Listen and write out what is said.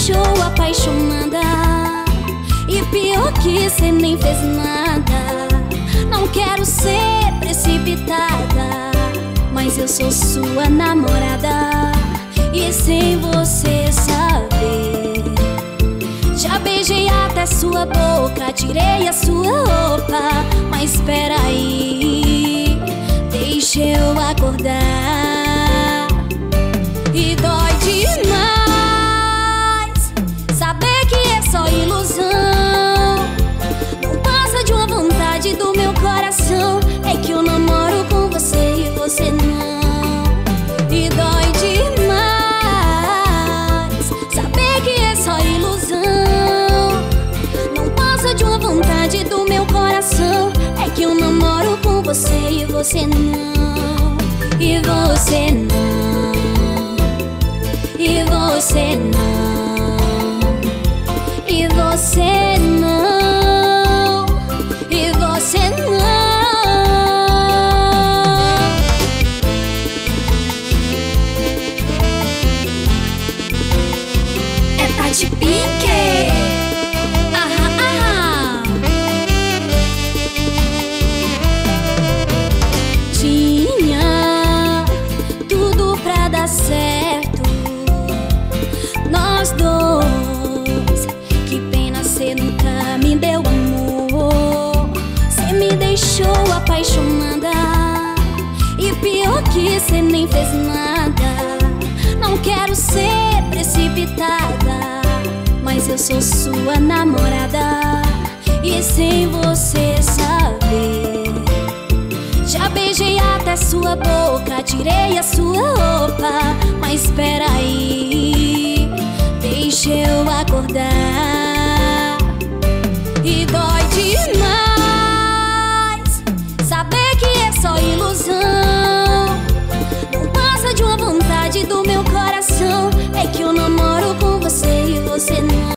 deixou apaixonada. E pior que cê nem fez nada. Não quero ser precipitada, mas eu sou sua namorada. E sem você saber, já beijei até sua boca, tirei a sua roupa. Mas espera aí, deixa eu acordar. Você e você não. E você não. E você não. E você não. E você não. É Tati Pink. Deixou apaixonada. E pior que cê nem fez nada. Não quero ser precipitada, mas eu sou sua namorada. E sem você saber. Já beijei até sua boca, tirei a sua roupa. Mas espera aí, deixa eu acordar.